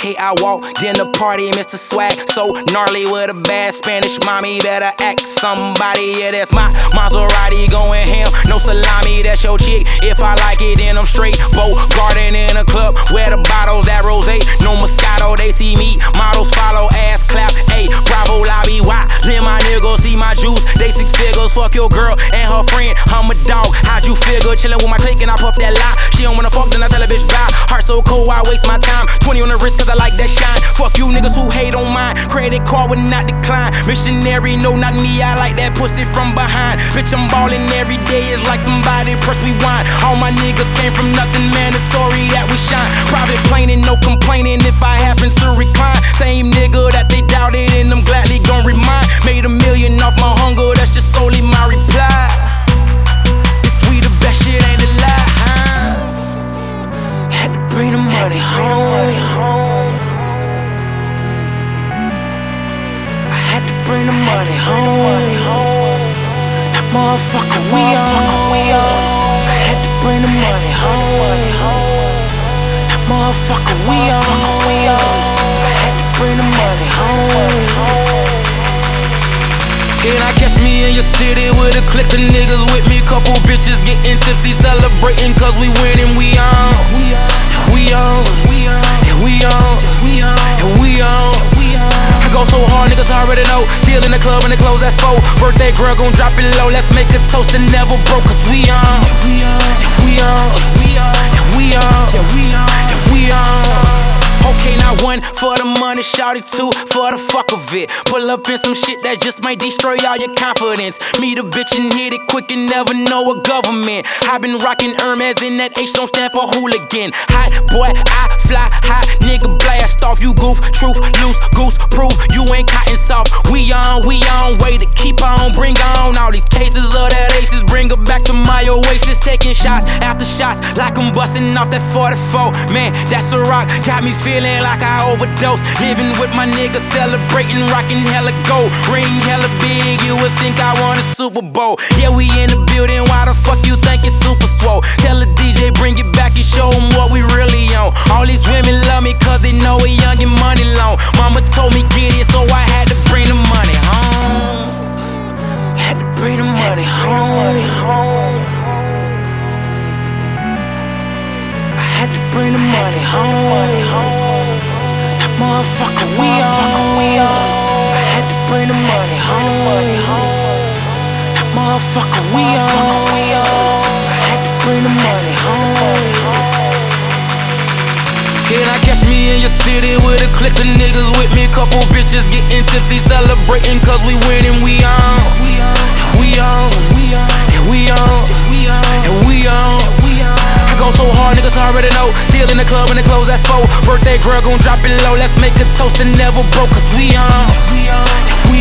Okay, I walked in the party, Mr. Swag. So gnarly with a bad Spanish mommy. Better act somebody. Yeah, that's my Maserati going ham. No salami, that's your chick. If I like it, then I'm straight. Boat garden in a club where the bottles that rose. No Moscato, they see me. Models follow, ass clap. Hey, bravo, lobby, why? Let my niggas see my juice. They six figures. Fuck your girl and her friend. I'm a dog. How'd you figure? Chillin' with my clique and I puff that lie. She don't wanna fuck, then I tell. Heart so cold, I waste my time. 20 on the wrist, cause I like that shine. Fuck you niggas who hate on mine. Credit card would not decline. Missionary, no, not me. I like that pussy from behind. Bitch, I'm ballin' every day. It's like somebody press rewind. All my niggas came from nothing mandatory that we shine. Private planing, no complaining if I happen to recline. Same nigga that motherfucker we on. I had to bring the money home. Motherfucker we on. I had to bring the money home. Then I catch me in your city with a clique of niggas with me. Couple bitches getting tipsy, celebrating cause we winning. We on. Niggas already know. Still in the club and the close at four. Birthday girl gon' drop it low. Let's make a toast and never broke. Cause we on. We on. Yeah, we on. Yeah, we on. We on. Okay, now one for the money, shout it two for the fuck of it. Pull up in some shit that just might destroy all your confidence. Meet a bitch and hit it quick and never know a government. i been rocking Hermes and that H don't stand for hooligan. Hot boy, I fly high, nigga blast off. You goof, truth, loose, goose, proof ain't cotton soft. We on, we on, way to keep on, bring on all these cases of that aces. Bring her back to my oasis, taking shots after shots, like I'm busting off that 44. Man, that's a rock, got me feeling like I overdosed. Living with my niggas, celebrating, rocking hella gold, ring hella big. You would think I won a Super Bowl. Yeah, we in the building. Why the fuck you think it's super swole? Tell the DJ bring it back and show 'em what we really on. All these women love me cause they know we young and money long. Mama told me get bring the money home. That motherfucker we on. I had to bring the money home. That motherfucker we on. I had to bring the money home. Then I catch me in your city with a clique of niggas with me. Couple bitches getting tipsy, celebrating cause we winning. We on. Already know. In the club when the close at four. Birthday girl gon' drop it low. Let's make a toast and never broke. Cause we on. We on. We.